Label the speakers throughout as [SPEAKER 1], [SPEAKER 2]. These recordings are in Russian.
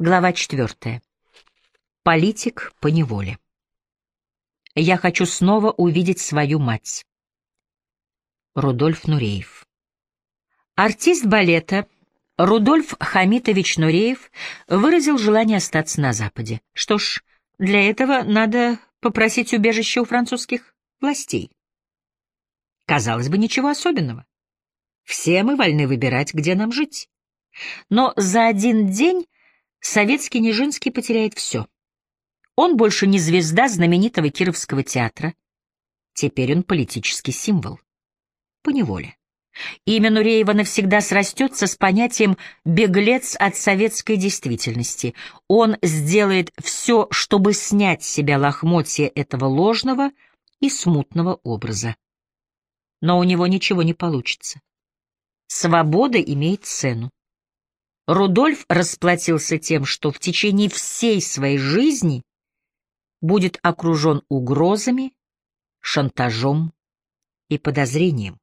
[SPEAKER 1] Глава четвертая. Политик по неволе. Я хочу снова увидеть свою мать. Рудольф Нуреев. Артист балета Рудольф Хамитович Нуреев выразил желание остаться на Западе. Что ж, для этого надо попросить убежище у французских властей. Казалось бы, ничего особенного. Все мы вольны выбирать, где нам жить. Но за один день советский Нижинский потеряет все. Он больше не звезда знаменитого Кировского театра. Теперь он политический символ. Поневоле. Имя Нуреева навсегда срастется с понятием «беглец от советской действительности». Он сделает все, чтобы снять с себя лохмотья этого ложного и смутного образа. Но у него ничего не получится. Свобода имеет цену. Рудольф расплатился тем, что в течение всей своей жизни будет окружен угрозами, шантажом и подозрением.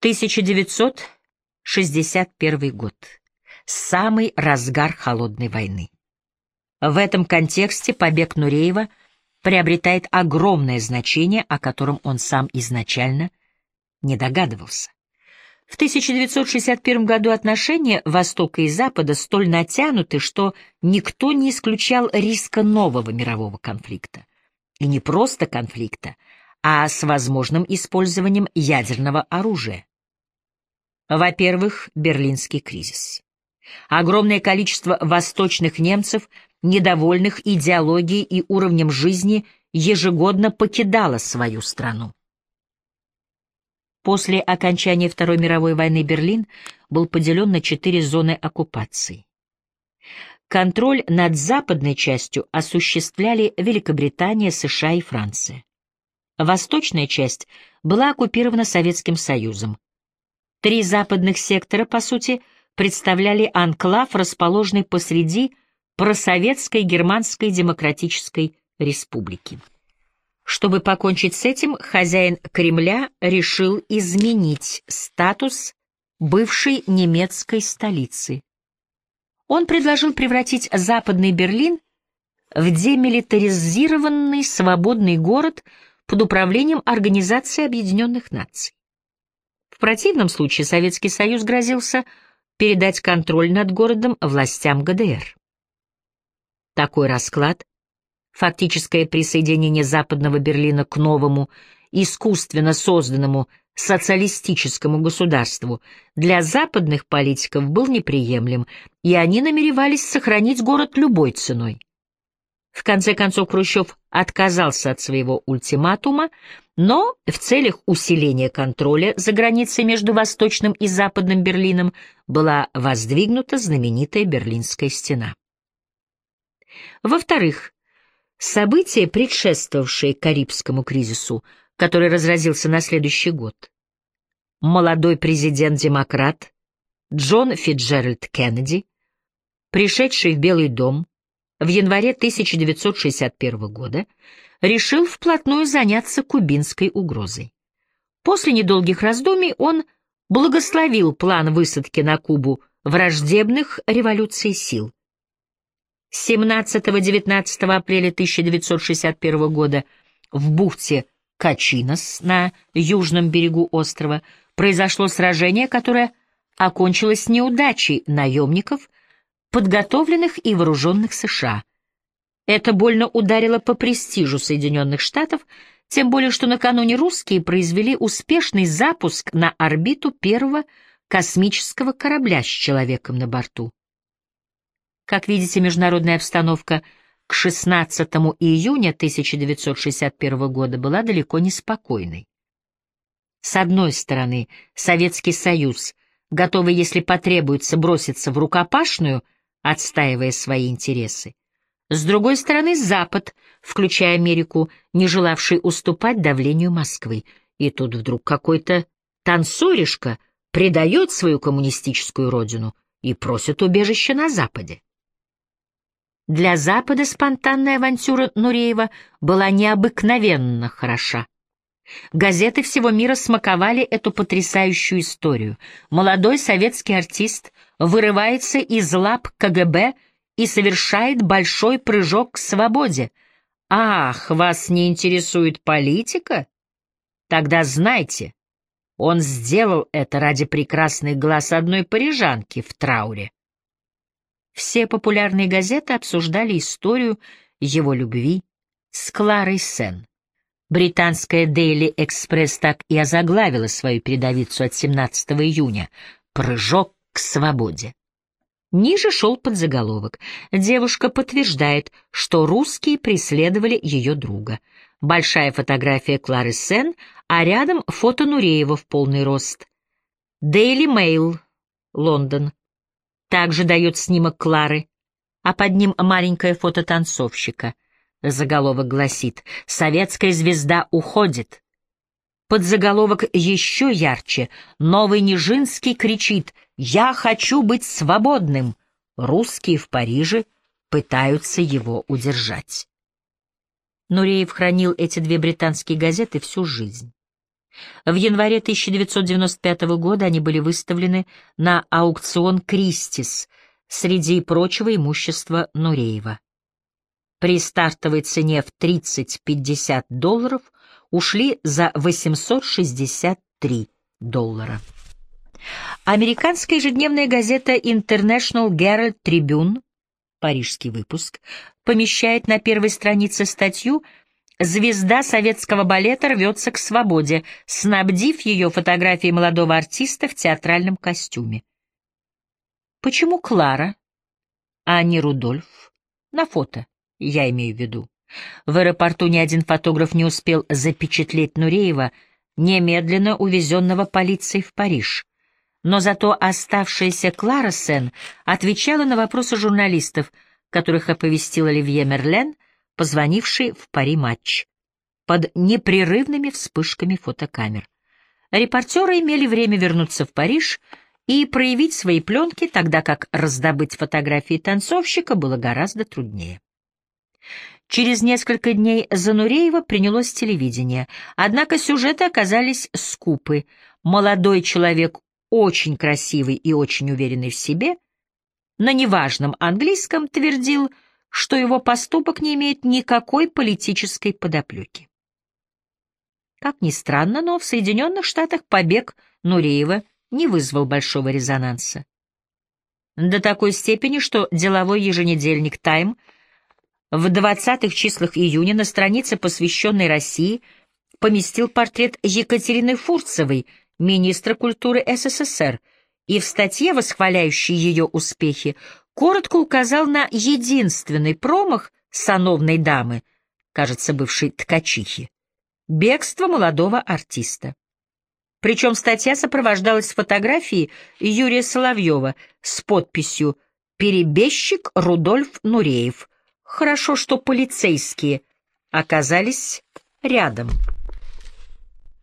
[SPEAKER 1] 1961 год. Самый разгар холодной войны. В этом контексте побег Нуреева приобретает огромное значение, о котором он сам изначально не догадывался. В 1961 году отношения Востока и Запада столь натянуты, что никто не исключал риска нового мирового конфликта. И не просто конфликта, а с возможным использованием ядерного оружия. Во-первых, Берлинский кризис. Огромное количество восточных немцев, недовольных идеологией и уровнем жизни, ежегодно покидало свою страну. После окончания Второй мировой войны Берлин был поделен на четыре зоны оккупации. Контроль над западной частью осуществляли Великобритания, США и Франция. Восточная часть была оккупирована Советским Союзом. Три западных сектора, по сути, представляли анклав, расположенный посреди просоветской Германской Демократической Республики. Чтобы покончить с этим, хозяин Кремля решил изменить статус бывшей немецкой столицы. Он предложил превратить Западный Берлин в демилитаризированный свободный город под управлением Организации Объединенных Наций. В противном случае Советский Союз грозился передать контроль над городом властям ГДР. Такой расклад фактическое присоединение Западного Берлина к новому, искусственно созданному социалистическому государству для западных политиков был неприемлем, и они намеревались сохранить город любой ценой. В конце концов Хрущев отказался от своего ультиматума, но в целях усиления контроля за границей между Восточным и Западным Берлином была воздвигнута знаменитая Берлинская стена. Во-вторых, События, предшествовавшие Карибскому кризису, который разразился на следующий год. Молодой президент-демократ Джон Фитджеральд Кеннеди, пришедший в Белый дом в январе 1961 года, решил вплотную заняться кубинской угрозой. После недолгих раздумий он благословил план высадки на Кубу враждебных революций сил, 17-19 апреля 1961 года в бухте Качинос на южном берегу острова произошло сражение, которое окончилось неудачей наемников, подготовленных и вооруженных США. Это больно ударило по престижу Соединенных Штатов, тем более что накануне русские произвели успешный запуск на орбиту первого космического корабля с человеком на борту. Как видите, международная обстановка к 16 июня 1961 года была далеко не спокойной. С одной стороны, Советский Союз, готовый, если потребуется, броситься в рукопашную, отстаивая свои интересы. С другой стороны, Запад, включая Америку, не желавший уступать давлению Москвы. И тут вдруг какой-то танцоришка предает свою коммунистическую родину и просит убежища на Западе. Для Запада спонтанная авантюра Нуреева была необыкновенно хороша. Газеты всего мира смаковали эту потрясающую историю. Молодой советский артист вырывается из лап КГБ и совершает большой прыжок к свободе. Ах, вас не интересует политика? Тогда знайте, он сделал это ради прекрасных глаз одной парижанки в трауре. Все популярные газеты обсуждали историю его любви с Кларой Сен. Британская Daily Express так и озаглавила свою передовицу от 17 июня «Прыжок к свободе». Ниже шел подзаголовок. Девушка подтверждает, что русские преследовали ее друга. Большая фотография Клары Сен, а рядом фото Нуреева в полный рост. Daily Mail, Лондон. Также дает снимок Клары, а под ним маленькое фото танцовщика. Заголовок гласит «Советская звезда уходит». Подзаголовок еще ярче. Новый Нижинский кричит «Я хочу быть свободным!» Русские в Париже пытаются его удержать. Нуреев хранил эти две британские газеты всю жизнь. В январе 1995 года они были выставлены на аукцион «Кристис» среди прочего имущества Нуреева. При стартовой цене в 30-50 долларов ушли за 863 доллара. Американская ежедневная газета International Herald Tribune, парижский выпуск, помещает на первой странице статью «Звезда советского балета рвется к свободе», снабдив ее фотографией молодого артиста в театральном костюме. Почему Клара, а не Рудольф? На фото, я имею в виду. В аэропорту ни один фотограф не успел запечатлеть Нуреева, немедленно увезенного полицией в Париж. Но зато оставшаяся Клара Сен отвечала на вопросы журналистов, которых оповестил Оливье Мерлен, позвонивший в Пари-матч, под непрерывными вспышками фотокамер. Репортеры имели время вернуться в Париж и проявить свои пленки, тогда как раздобыть фотографии танцовщика было гораздо труднее. Через несколько дней Зануреева принялось телевидение, однако сюжеты оказались скупы. Молодой человек, очень красивый и очень уверенный в себе, на неважном английском твердил, что его поступок не имеет никакой политической подоплеки. Как ни странно, но в Соединенных Штатах побег Нуреева не вызвал большого резонанса. До такой степени, что деловой еженедельник «Тайм» в 20-х числах июня на странице, посвященной России, поместил портрет Екатерины Фурцевой, министра культуры СССР, и в статье, восхваляющей ее успехи, коротко указал на единственный промах сановной дамы, кажется, бывшей ткачихи, бегство молодого артиста. Причем статья сопровождалась фотографией Юрия Соловьева с подписью «Перебежчик Рудольф Нуреев», Хорошо, что полицейские оказались рядом.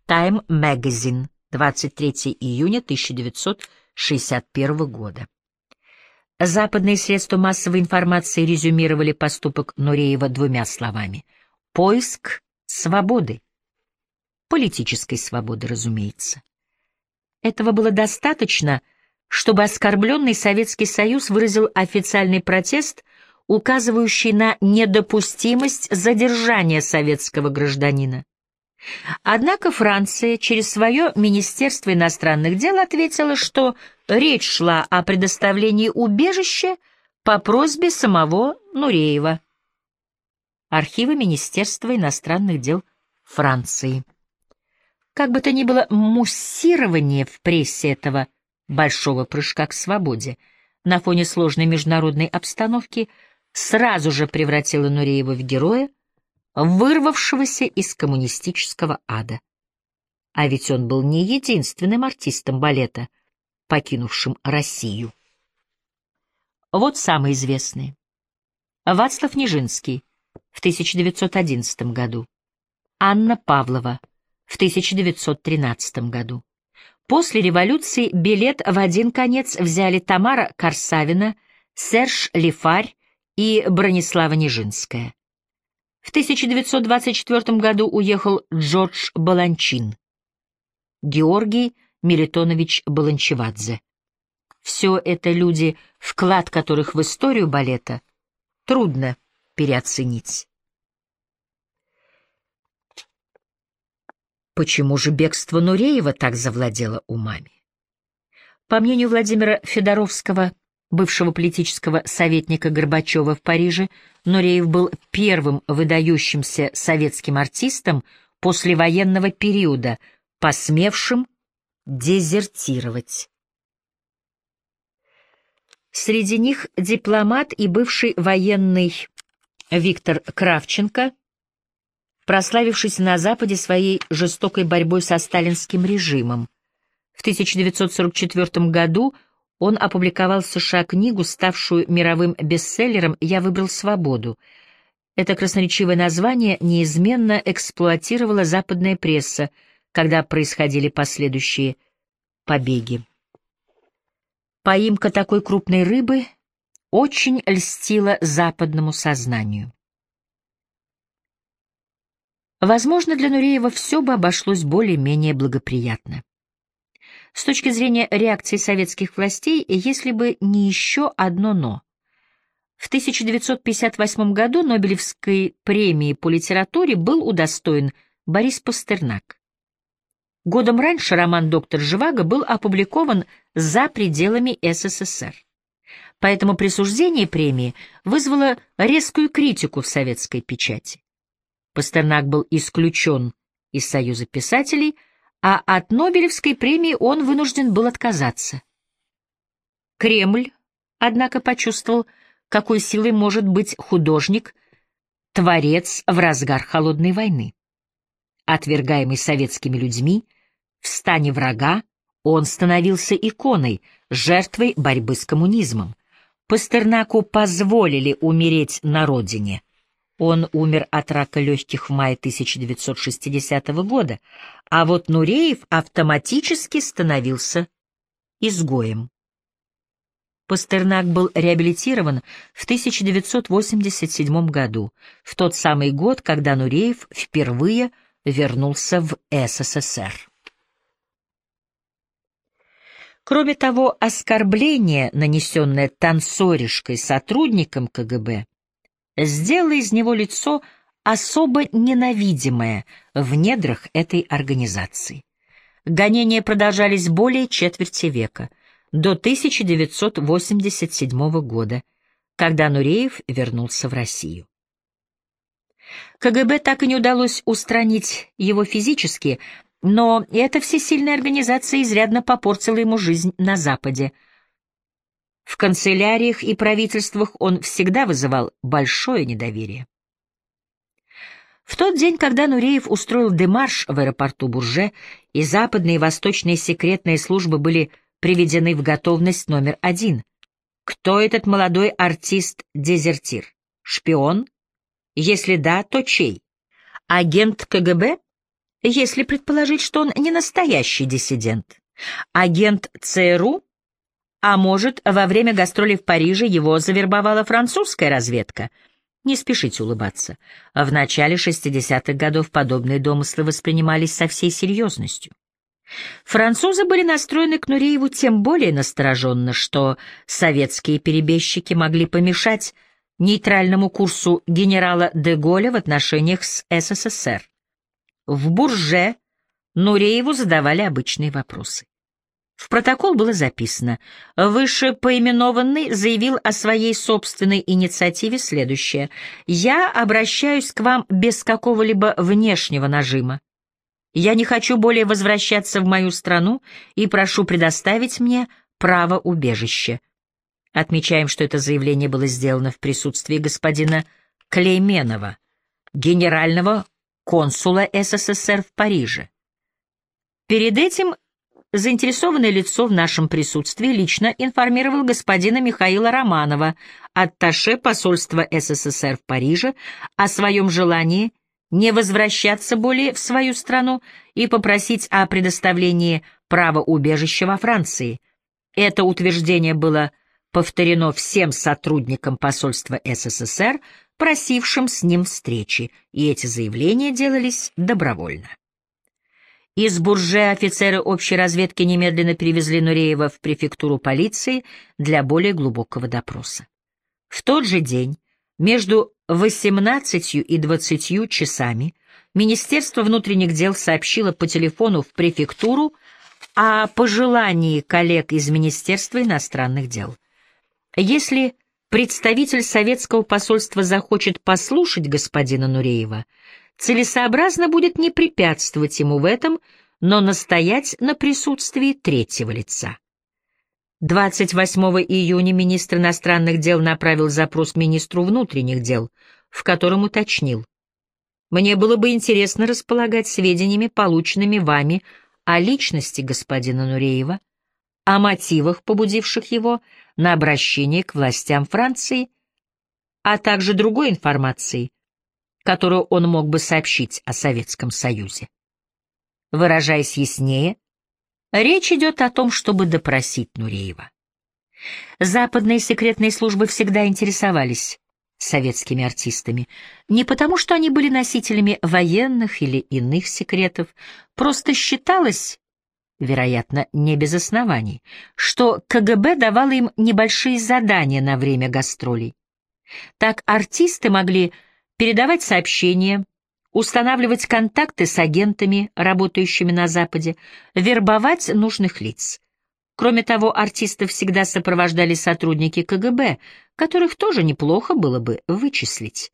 [SPEAKER 1] Time Magazine, 23 июня 1961 года. Западные средства массовой информации резюмировали поступок Нуреева двумя словами. Поиск свободы. Политической свободы, разумеется. Этого было достаточно, чтобы оскорбленный Советский Союз выразил официальный протест – указывающий на недопустимость задержания советского гражданина. Однако Франция через свое Министерство иностранных дел ответила, что речь шла о предоставлении убежища по просьбе самого Нуреева. Архивы Министерства иностранных дел Франции. Как бы то ни было, муссирование в прессе этого большого прыжка к свободе на фоне сложной международной обстановки – сразу же превратила Нуреева в героя, вырвавшегося из коммунистического ада. А ведь он был не единственным артистом балета, покинувшим Россию. Вот самые известные. Вацлав Нижинский в 1911 году, Анна Павлова в 1913 году. После революции билет в один конец взяли Тамара Корсавина, Серж Лифарь и Бронислава Нижинская. В 1924 году уехал Джордж Баланчин, Георгий Мелитонович Баланчевадзе. Все это люди, вклад которых в историю балета трудно переоценить. Почему же бегство Нуреева так завладело умами? По мнению Владимира Федоровского, бывшего политического советника Горбачева в Париже, Нуреев был первым выдающимся советским артистом послевоенного периода, посмевшим дезертировать. Среди них дипломат и бывший военный Виктор Кравченко, прославившийся на Западе своей жестокой борьбой со сталинским режимом. В 1944 году он опубликовал в США книгу, ставшую мировым бестселлером «Я выбрал свободу». Это красноречивое название неизменно эксплуатировала западная пресса, когда происходили последующие побеги. Поимка такой крупной рыбы очень льстила западному сознанию. Возможно, для Нуреева все бы обошлось более-менее благоприятно. С точки зрения реакции советских властей, если бы не еще одно «но». В 1958 году Нобелевской премии по литературе был удостоен Борис Пастернак. Годом раньше роман «Доктор Живаго» был опубликован за пределами СССР. Поэтому присуждение премии вызвало резкую критику в советской печати. Пастернак был исключен из Союза писателей, а от Нобелевской премии он вынужден был отказаться. Кремль, однако, почувствовал, какой силой может быть художник, творец в разгар холодной войны. Отвергаемый советскими людьми, в стане врага он становился иконой, жертвой борьбы с коммунизмом. Пастернаку позволили умереть на родине. Он умер от рака легких в мае 1960 года, а вот Нуреев автоматически становился изгоем. Пастернак был реабилитирован в 1987 году, в тот самый год, когда Нуреев впервые вернулся в СССР. Кроме того, оскорбление, нанесенное танцоришкой сотрудникам КГБ, сделало из него лицо особо ненавидимое в недрах этой организации. Гонения продолжались более четверти века, до 1987 года, когда Нуреев вернулся в Россию. КГБ так и не удалось устранить его физически, но эта всесильная организация изрядно попортила ему жизнь на Западе. В канцеляриях и правительствах он всегда вызывал большое недоверие. В тот день, когда Нуреев устроил демарш в аэропорту Бурже, и западные и восточные секретные службы были приведены в готовность номер один. Кто этот молодой артист-дезертир? Шпион? Если да, то чей? Агент КГБ? Если предположить, что он не настоящий диссидент. Агент ЦРУ? А может, во время гастролей в Париже его завербовала французская разведка? Не спешите улыбаться. В начале 60-х годов подобные домыслы воспринимались со всей серьезностью. Французы были настроены к Нурееву тем более настороженно, что советские перебежчики могли помешать нейтральному курсу генерала де Голля в отношениях с СССР. В Бурже Нурееву задавали обычные вопросы. В протокол было записано, выше поименованный заявил о своей собственной инициативе следующее. «Я обращаюсь к вам без какого-либо внешнего нажима. Я не хочу более возвращаться в мою страну и прошу предоставить мне право убежища». Отмечаем, что это заявление было сделано в присутствии господина Клейменова, генерального консула СССР в Париже. Перед этим заинтересованное лицо в нашем присутствии лично информировал господина Михаила Романова, атташе посольства СССР в Париже, о своем желании не возвращаться более в свою страну и попросить о предоставлении права убежища во Франции. Это утверждение было повторено всем сотрудникам посольства СССР, просившим с ним встречи, и эти заявления делались добровольно. Из Бурже офицеры общей разведки немедленно перевезли Нуреева в префектуру полиции для более глубокого допроса. В тот же день, между 18 и 20 часами, Министерство внутренних дел сообщило по телефону в префектуру о пожелании коллег из Министерства иностранных дел. Если представитель советского посольства захочет послушать господина Нуреева, целесообразно будет не препятствовать ему в этом, но настоять на присутствии третьего лица. 28 июня министр иностранных дел направил запрос министру внутренних дел, в котором уточнил. «Мне было бы интересно располагать сведениями, полученными вами, о личности господина Нуреева, о мотивах, побудивших его на обращение к властям Франции, а также другой информации, которую он мог бы сообщить о Советском Союзе. Выражаясь яснее, речь идет о том, чтобы допросить Нуреева. Западные секретные службы всегда интересовались советскими артистами, не потому что они были носителями военных или иных секретов, просто считалось, вероятно, не без оснований, что КГБ давало им небольшие задания на время гастролей. Так артисты могли передавать сообщения, устанавливать контакты с агентами, работающими на Западе, вербовать нужных лиц. Кроме того, артистов всегда сопровождали сотрудники КГБ, которых тоже неплохо было бы вычислить.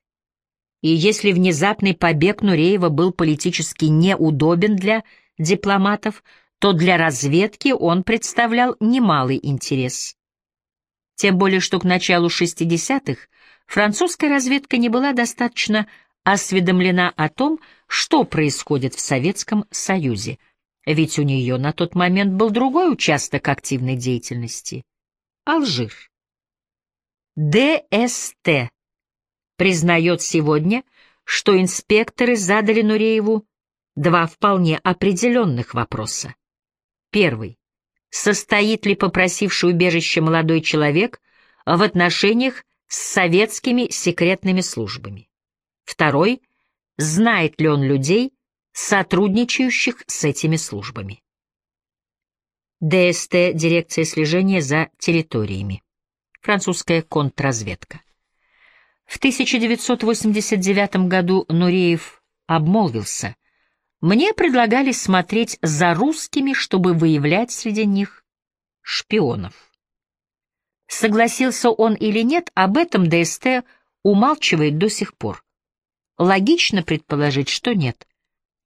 [SPEAKER 1] И если внезапный побег Нуреева был политически неудобен для дипломатов, то для разведки он представлял немалый интерес. Тем более, что к началу 60-х французская разведка не была достаточно осведомлена о том, что происходит в Советском Союзе, ведь у нее на тот момент был другой участок активной деятельности — Алжир. ДСТ признает сегодня, что инспекторы задали Нурееву два вполне определенных вопроса. Первый. Состоит ли попросивший убежище молодой человек в отношениях с советскими секретными службами. Второй — знает ли он людей, сотрудничающих с этими службами. ДСТ — Дирекция слежения за территориями. Французская контрразведка. В 1989 году Нуреев обмолвился. Мне предлагали смотреть за русскими, чтобы выявлять среди них шпионов. Согласился он или нет, об этом ДСТ умалчивает до сих пор. Логично предположить, что нет.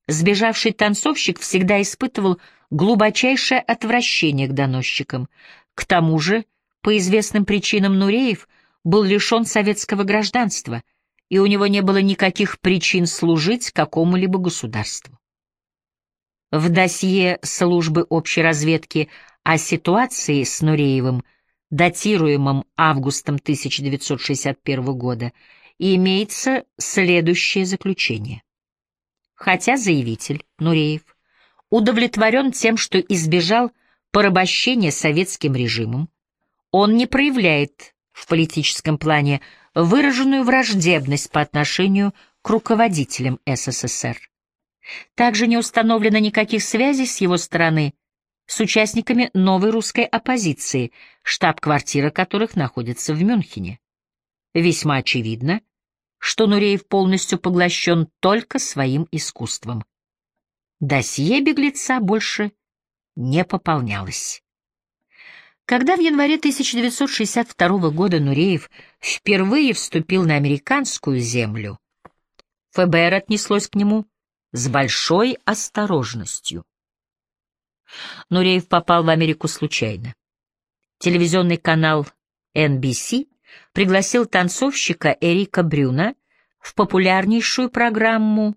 [SPEAKER 1] Сбежавший танцовщик всегда испытывал глубочайшее отвращение к доносчикам. К тому же, по известным причинам Нуреев был лишен советского гражданства, и у него не было никаких причин служить какому-либо государству. В досье службы общей разведки о ситуации с Нуреевым – датируемом августом 1961 года, имеется следующее заключение. Хотя заявитель, Нуреев, удовлетворен тем, что избежал порабощения советским режимом, он не проявляет в политическом плане выраженную враждебность по отношению к руководителям СССР. Также не установлено никаких связей с его стороны с участниками новой русской оппозиции, штаб-квартира которых находится в Мюнхене. Весьма очевидно, что Нуреев полностью поглощен только своим искусством. Досье беглеца больше не пополнялось. Когда в январе 1962 года Нуреев впервые вступил на американскую землю, ФБР отнеслось к нему с большой осторожностью. Нуреев попал в Америку случайно. Телевизионный канал NBC пригласил танцовщика Эрика Брюна в популярнейшую программу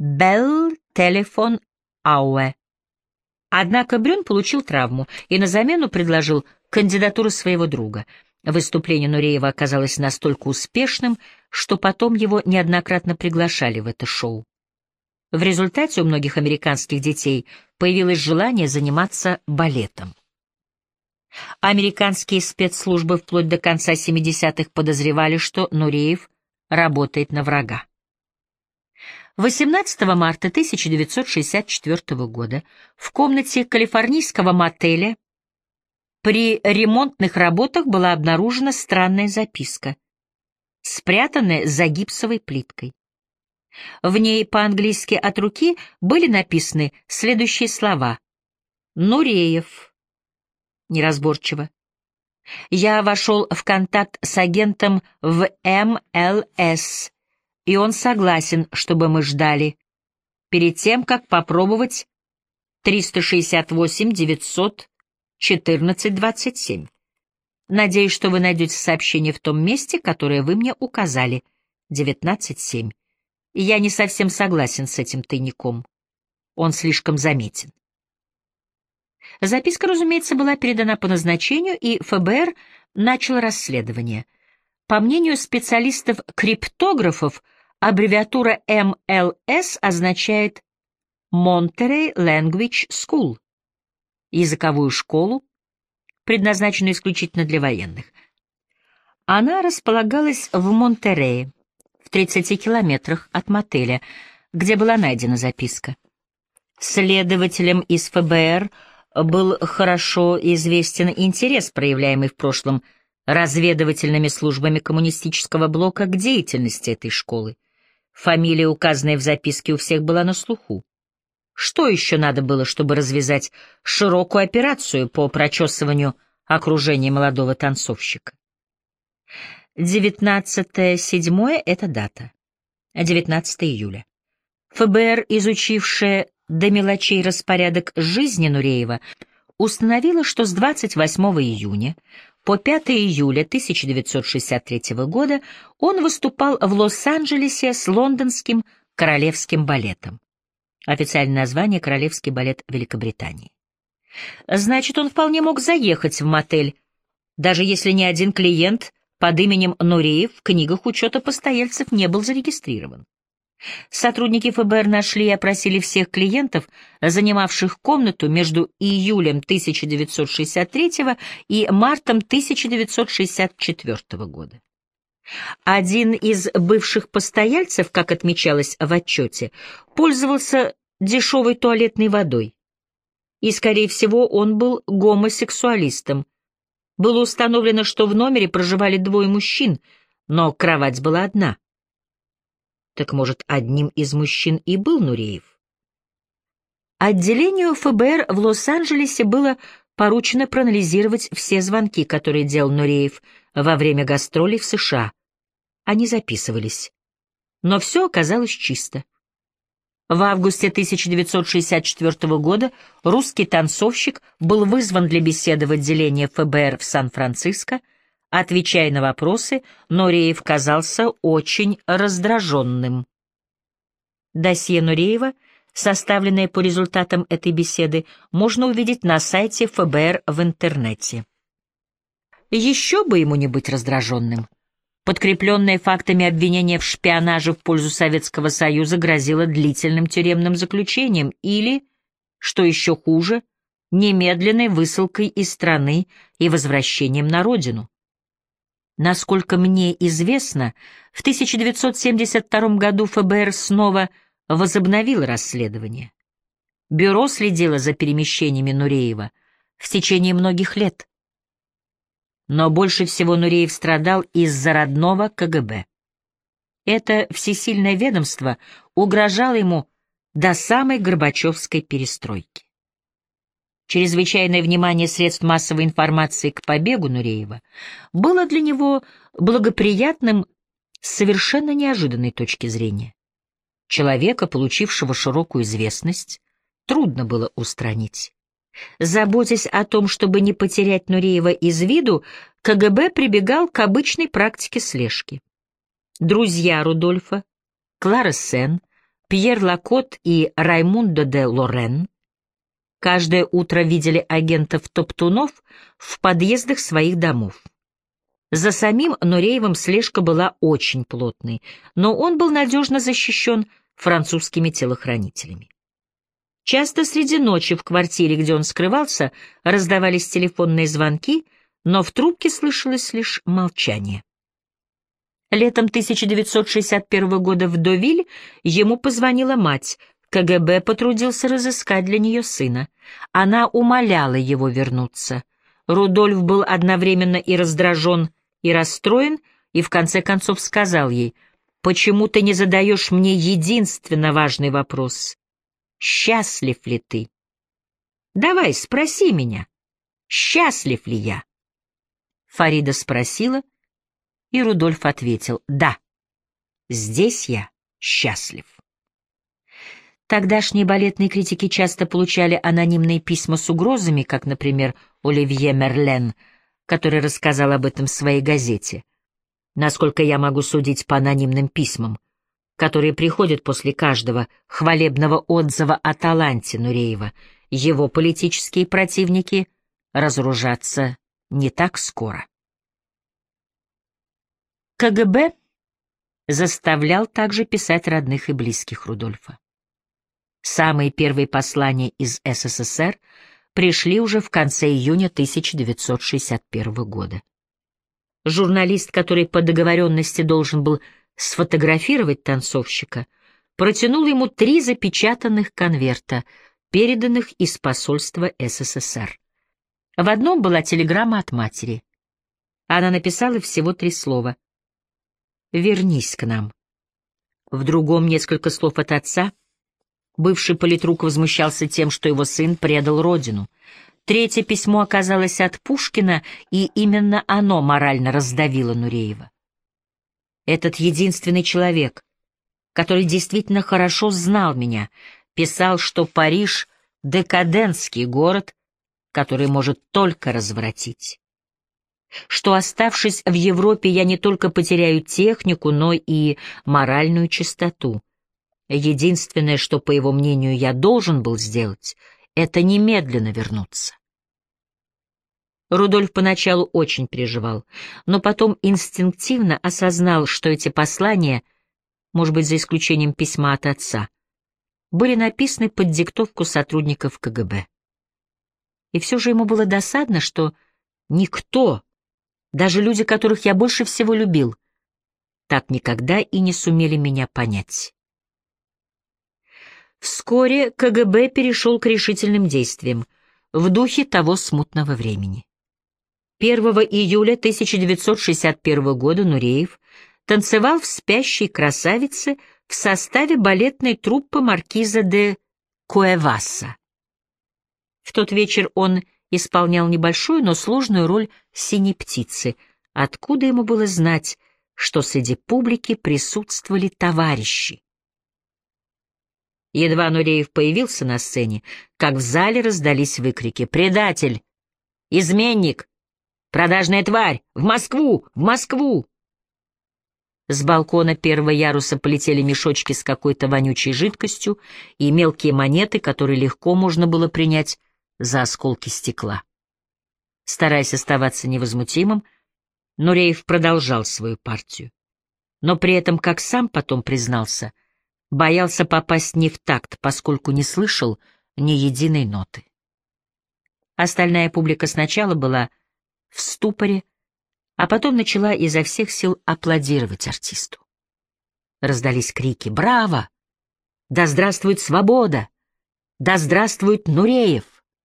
[SPEAKER 1] «Bell Telephone Hour». Однако Брюн получил травму и на замену предложил кандидатуру своего друга. Выступление Нуреева оказалось настолько успешным, что потом его неоднократно приглашали в это шоу. В результате у многих американских детей появилось желание заниматься балетом. Американские спецслужбы вплоть до конца 70-х подозревали, что Нуреев работает на врага. 18 марта 1964 года в комнате калифорнийского мотеля при ремонтных работах была обнаружена странная записка, спрятанная за гипсовой плиткой. В ней по-английски от руки были написаны следующие слова. «Нуреев». Неразборчиво. Я вошел в контакт с агентом в МЛС, и он согласен, чтобы мы ждали. Перед тем, как попробовать 368-914-27. Надеюсь, что вы найдете сообщение в том месте, которое вы мне указали. 19.7. Я не совсем согласен с этим тайником. Он слишком заметен. Записка, разумеется, была передана по назначению, и ФБР начал расследование. По мнению специалистов-криптографов, аббревиатура МЛС означает Monterey Language School, языковую школу, предназначенную исключительно для военных. Она располагалась в Монтерее, в 30 километрах от мотеля, где была найдена записка. Следователям из ФБР – был хорошо известен интерес, проявляемый в прошлом разведывательными службами коммунистического блока к деятельности этой школы. Фамилия, указанная в записке, у всех была на слуху. Что еще надо было, чтобы развязать широкую операцию по прочесыванию окружения молодого танцовщика? 19.7 — это дата. 19 июля. ФБР, изучившее до мелочей распорядок жизни Нуреева, установила, что с 28 июня по 5 июля 1963 года он выступал в Лос-Анджелесе с лондонским королевским балетом. Официальное название — Королевский балет Великобритании. Значит, он вполне мог заехать в мотель, даже если ни один клиент под именем Нуреев в книгах учета постояльцев не был зарегистрирован. Сотрудники ФБР нашли и опросили всех клиентов, занимавших комнату между июлем 1963 и мартом 1964 года. Один из бывших постояльцев, как отмечалось в отчете, пользовался дешевой туалетной водой. И, скорее всего, он был гомосексуалистом. Было установлено, что в номере проживали двое мужчин, но кровать была одна. Так, может, одним из мужчин и был Нуреев? Отделению ФБР в Лос-Анджелесе было поручено проанализировать все звонки, которые делал Нуреев во время гастролей в США. Они записывались. Но все оказалось чисто. В августе 1964 года русский танцовщик был вызван для беседы в отделение ФБР в Сан-Франциско, Отвечая на вопросы, Нуреев казался очень раздраженным. Досье Нуреева, составленное по результатам этой беседы, можно увидеть на сайте ФБР в интернете. Еще бы ему не быть раздраженным. Подкрепленное фактами обвинения в шпионаже в пользу Советского Союза грозило длительным тюремным заключением или, что еще хуже, немедленной высылкой из страны и возвращением на родину. Насколько мне известно, в 1972 году ФБР снова возобновило расследование. Бюро следило за перемещениями Нуреева в течение многих лет. Но больше всего Нуреев страдал из-за родного КГБ. Это всесильное ведомство угрожало ему до самой Горбачевской перестройки. Чрезвычайное внимание средств массовой информации к побегу Нуреева было для него благоприятным с совершенно неожиданной точки зрения. Человека, получившего широкую известность, трудно было устранить. Заботясь о том, чтобы не потерять Нуреева из виду, КГБ прибегал к обычной практике слежки. Друзья Рудольфа, Клара Сен, Пьер Лакот и Раймундо де Лорен каждое утро видели агентов-топтунов в подъездах своих домов. За самим Нуреевым слежка была очень плотной, но он был надежно защищен французскими телохранителями. Часто среди ночи в квартире, где он скрывался, раздавались телефонные звонки, но в трубке слышалось лишь молчание. Летом 1961 года в Довиль ему позвонила мать. КГБ потрудился разыскать для нее сына. Она умоляла его вернуться. Рудольф был одновременно и раздражен, и расстроен, и в конце концов сказал ей, «Почему ты не задаешь мне единственно важный вопрос? Счастлив ли ты? Давай, спроси меня, счастлив ли я?» Фарида спросила, и Рудольф ответил «Да, здесь я счастлив». Тогдашние балетные критики часто получали анонимные письма с угрозами, как, например, Оливье Мерлен, который рассказал об этом в своей газете. Насколько я могу судить по анонимным письмам, которые приходят после каждого хвалебного отзыва о таланте Нуреева, его политические противники разоружатся не так скоро. КГБ заставлял также писать родных и близких Рудольфа. Самые первые послания из СССР пришли уже в конце июня 1961 года. Журналист, который по договоренности должен был сфотографировать танцовщика, протянул ему три запечатанных конверта, переданных из посольства СССР. В одном была телеграмма от матери. Она написала всего три слова — вернись к нам. В другом несколько слов от отца. Бывший политрук возмущался тем, что его сын предал родину. Третье письмо оказалось от Пушкина, и именно оно морально раздавило Нуреева. Этот единственный человек, который действительно хорошо знал меня, писал, что Париж — декадентский город, который может только развратить что, оставшись в Европе, я не только потеряю технику, но и моральную чистоту. Единственное, что, по его мнению, я должен был сделать, это немедленно вернуться. Рудольф поначалу очень переживал, но потом инстинктивно осознал, что эти послания, может быть, за исключением письма от отца, были написаны под диктовку сотрудников КГБ. И все же ему было досадно, что никто даже люди, которых я больше всего любил, так никогда и не сумели меня понять. Вскоре КГБ перешел к решительным действиям в духе того смутного времени. 1 июля 1961 года Нуреев танцевал в «Спящей красавице» в составе балетной труппы маркиза де Куэваса. В тот вечер он исполнял небольшую, но сложную роль синей птицы. Откуда ему было знать, что среди публики присутствовали товарищи? Едва Нуреев появился на сцене, как в зале раздались выкрики «Предатель! Изменник! Продажная тварь! В Москву! В Москву!» С балкона первого яруса полетели мешочки с какой-то вонючей жидкостью и мелкие монеты, которые легко можно было принять за осколки стекла. Стараясь оставаться невозмутимым, Нуреев продолжал свою партию. Но при этом, как сам потом признался, боялся попасть не в такт, поскольку не слышал ни единой ноты. Остальная публика сначала была в ступоре, а потом начала изо всех сил аплодировать артисту. Раздались крики «Браво! Да здравствует свобода! Да здравствует Нуреев!»